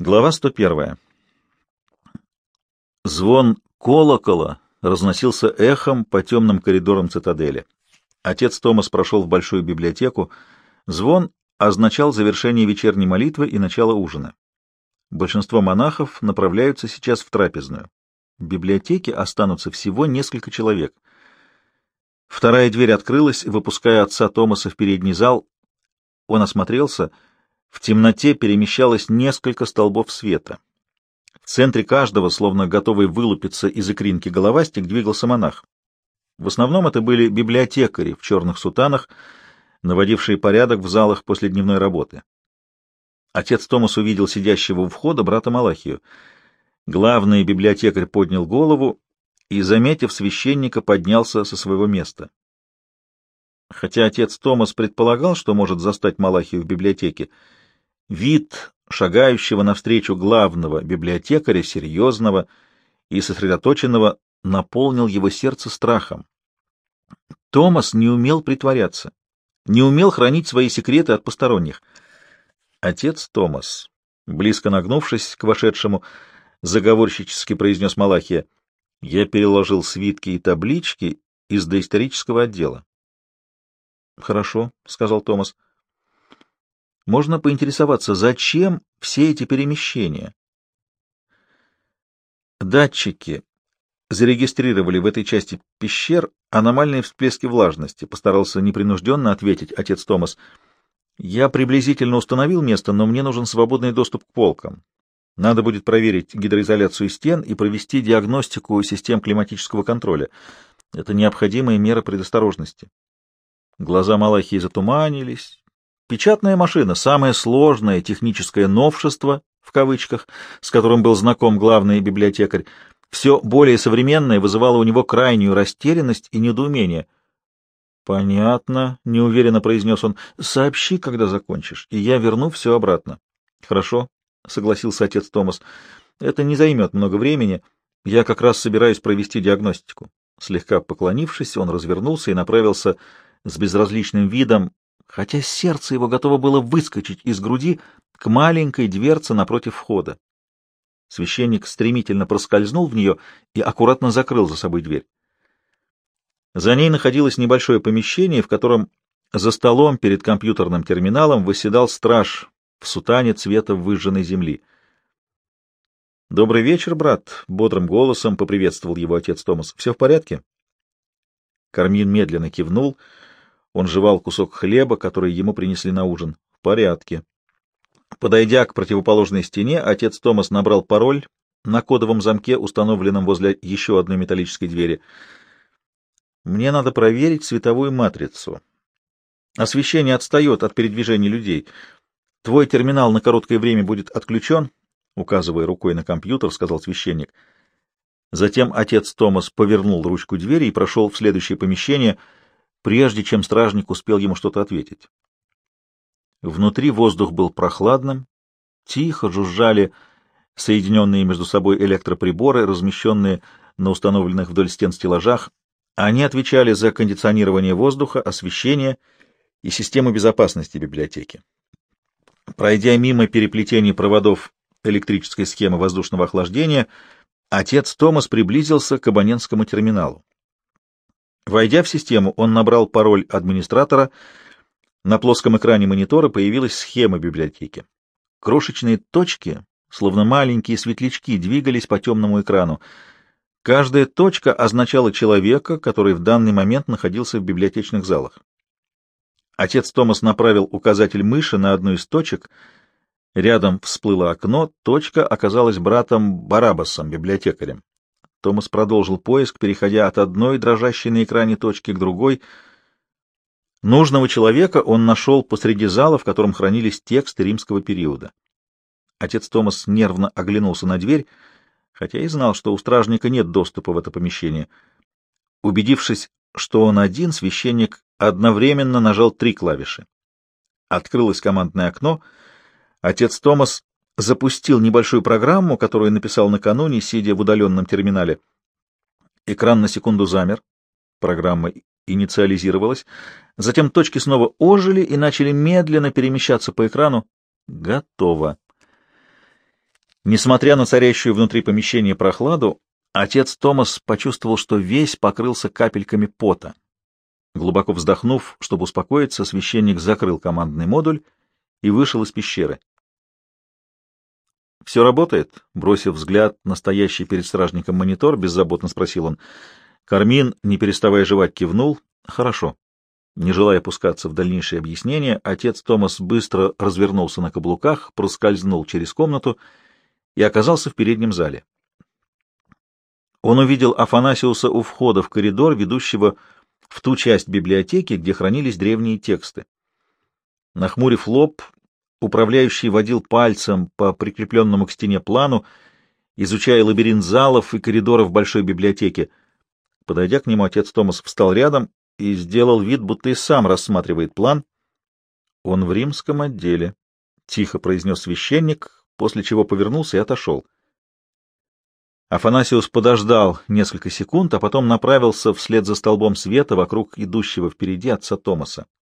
Глава 101. Звон колокола разносился эхом по темным коридорам цитадели. Отец Томас прошел в большую библиотеку. Звон означал завершение вечерней молитвы и начало ужина. Большинство монахов направляются сейчас в трапезную. В библиотеке останутся всего несколько человек. Вторая дверь открылась, выпуская отца Томаса в передний зал. Он осмотрелся — в темноте перемещалось несколько столбов света. В центре каждого, словно готовый вылупиться из икринки головастик, двигался монах. В основном это были библиотекари в черных сутанах, наводившие порядок в залах после дневной работы. Отец Томас увидел сидящего у входа брата Малахию. Главный библиотекарь поднял голову и, заметив священника, поднялся со своего места. Хотя отец Томас предполагал, что может застать Малахию в библиотеке, Вид шагающего навстречу главного библиотекаря, серьезного и сосредоточенного, наполнил его сердце страхом. Томас не умел притворяться, не умел хранить свои секреты от посторонних. Отец Томас, близко нагнувшись к вошедшему, заговорщически произнес Малахия, «Я переложил свитки и таблички из доисторического отдела». «Хорошо», — сказал Томас. Можно поинтересоваться, зачем все эти перемещения? Датчики зарегистрировали в этой части пещер аномальные всплески влажности, постарался непринужденно ответить отец Томас. Я приблизительно установил место, но мне нужен свободный доступ к полкам. Надо будет проверить гидроизоляцию стен и провести диагностику систем климатического контроля. Это необходимая мера предосторожности. Глаза Малахии затуманились, Печатная машина — самое сложное техническое новшество, в кавычках, с которым был знаком главный библиотекарь. Все более современное вызывало у него крайнюю растерянность и недоумение. «Понятно», — неуверенно произнес он. «Сообщи, когда закончишь, и я верну все обратно». «Хорошо», — согласился отец Томас. «Это не займет много времени. Я как раз собираюсь провести диагностику». Слегка поклонившись, он развернулся и направился с безразличным видом хотя сердце его готово было выскочить из груди к маленькой дверце напротив входа. Священник стремительно проскользнул в нее и аккуратно закрыл за собой дверь. За ней находилось небольшое помещение, в котором за столом перед компьютерным терминалом восседал страж в сутане цвета выжженной земли. «Добрый вечер, брат!» — бодрым голосом поприветствовал его отец Томас. «Все в порядке?» Кармин медленно кивнул — он жевал кусок хлеба, который ему принесли на ужин. В порядке. Подойдя к противоположной стене, отец Томас набрал пароль на кодовом замке, установленном возле еще одной металлической двери. Мне надо проверить световую матрицу. Освещение отстает от передвижения людей. Твой терминал на короткое время будет отключен, указывая рукой на компьютер, сказал священник. Затем отец Томас повернул ручку двери и прошел в следующее помещение — прежде чем стражник успел ему что-то ответить. Внутри воздух был прохладным, тихо жужжали соединенные между собой электроприборы, размещенные на установленных вдоль стен стеллажах. Они отвечали за кондиционирование воздуха, освещение и систему безопасности библиотеки. Пройдя мимо переплетений проводов электрической схемы воздушного охлаждения, отец Томас приблизился к абонентскому терминалу. Войдя в систему, он набрал пароль администратора. На плоском экране монитора появилась схема библиотеки. Крошечные точки, словно маленькие светлячки, двигались по темному экрану. Каждая точка означала человека, который в данный момент находился в библиотечных залах. Отец Томас направил указатель мыши на одну из точек. Рядом всплыло окно, точка оказалась братом Барабасом, библиотекарем. Томас продолжил поиск, переходя от одной дрожащей на экране точки к другой. Нужного человека он нашел посреди зала, в котором хранились тексты римского периода. Отец Томас нервно оглянулся на дверь, хотя и знал, что у стражника нет доступа в это помещение. Убедившись, что он один, священник одновременно нажал три клавиши. Открылось командное окно. Отец Томас запустил небольшую программу, которую написал накануне, сидя в удаленном терминале. Экран на секунду замер. Программа инициализировалась. Затем точки снова ожили и начали медленно перемещаться по экрану. Готово. Несмотря на царящую внутри помещения прохладу, отец Томас почувствовал, что весь покрылся капельками пота. Глубоко вздохнув, чтобы успокоиться, священник закрыл командный модуль и вышел из пещеры. «Все работает?» — бросив взгляд на стоящий перед стражником монитор, беззаботно спросил он. Кармин, не переставая жевать, кивнул. «Хорошо». Не желая пускаться в дальнейшие объяснения, отец Томас быстро развернулся на каблуках, проскользнул через комнату и оказался в переднем зале. Он увидел Афанасиуса у входа в коридор, ведущего в ту часть библиотеки, где хранились древние тексты. Нахмурив лоб, управляющий водил пальцем по прикрепленному к стене плану, изучая лабиринт залов и коридоров большой библиотеки. Подойдя к нему, отец Томас встал рядом и сделал вид, будто и сам рассматривает план. «Он в римском отделе», — тихо произнес священник, после чего повернулся и отошел. Афанасиус подождал несколько секунд, а потом направился вслед за столбом света вокруг идущего впереди отца Томаса.